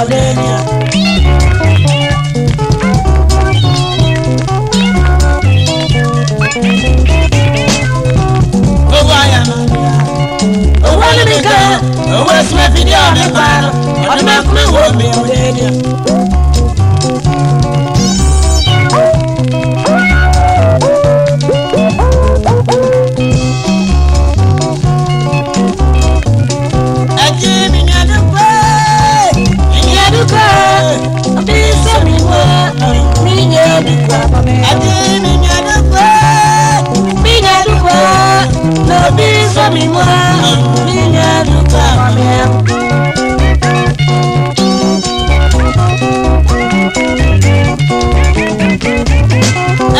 Morena. sọ me. wá nílé àdúgbò mi.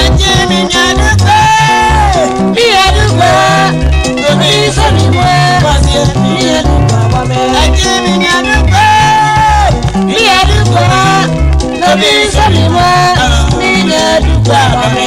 ẹjẹ mi ní àdúgbò ní àdúgbò omi sọ mi wá nílé àdúgbò mi. ẹjẹ mi ní àdúgbò ní àdúgbò omi sọ mi wá nílé àdúgbò mi.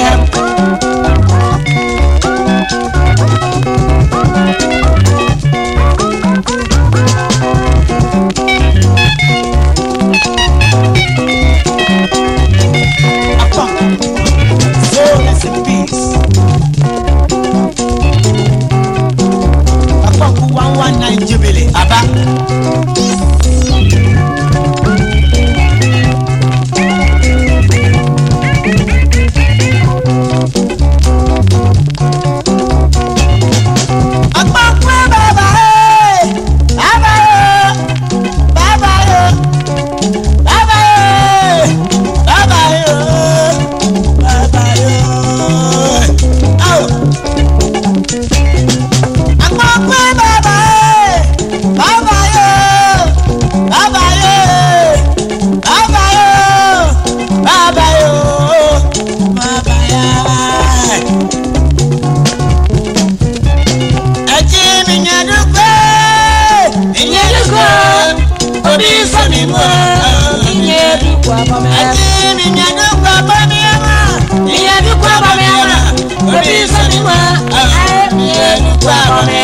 Amén.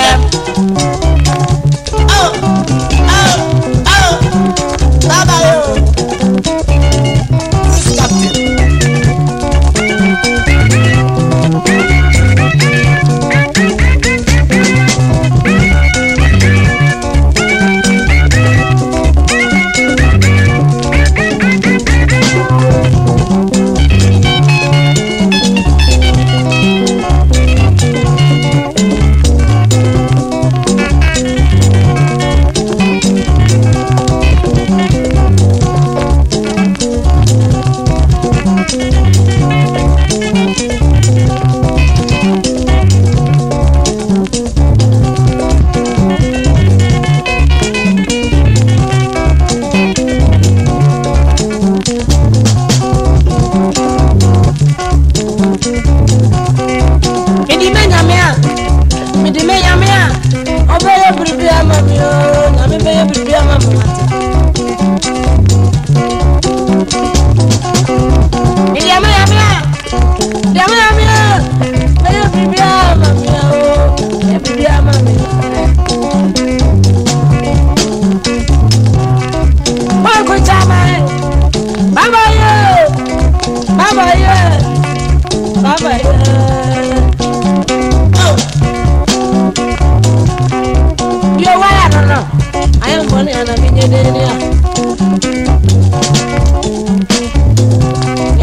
wani ana mije denia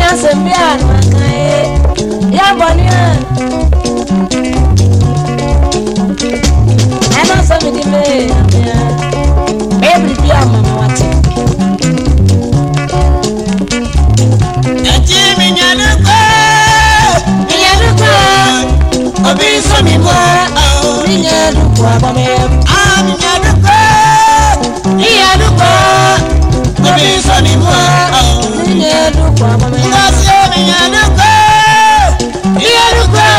ya sembian makae ya bonian ana sami dime ya bebi dia mama mi sọ ní mú ẹ. Ilé dúpọ̀ ọmọ mi. Ìgbà tí omi yẹn dúpọ̀, ilé dúpọ̀,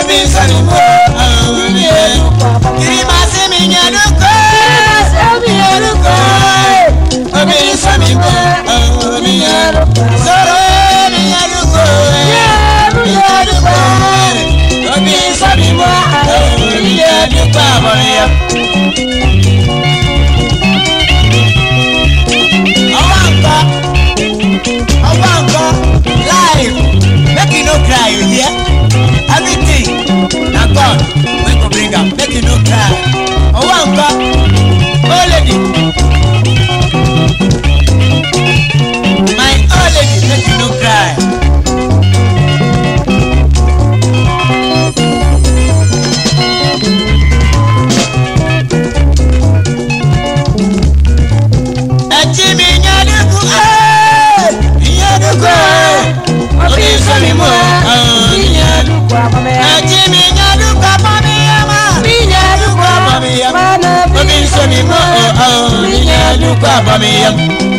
omi sọ ní mú ẹ. Ilé dúpọ̀ ọmọ mi. Ìrìbá sí mi yẹn dúpọ̀, omi yẹn dúpọ̀, omi sọ ní mú ẹ. Omi yẹn dúpọ̀. Sọ̀rọ̀ omi yẹn dúpọ̀, omi yẹn dúpọ̀, omi sọ ní mú ẹ. Ilé dúpọ̀ ọmọ mi. bá mi yẹn.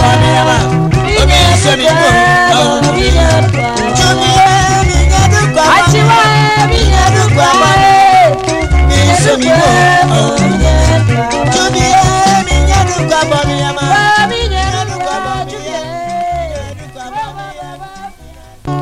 ọ̀nà ẹ̀ma omi ẹ̀sẹ̀ mi kú òun.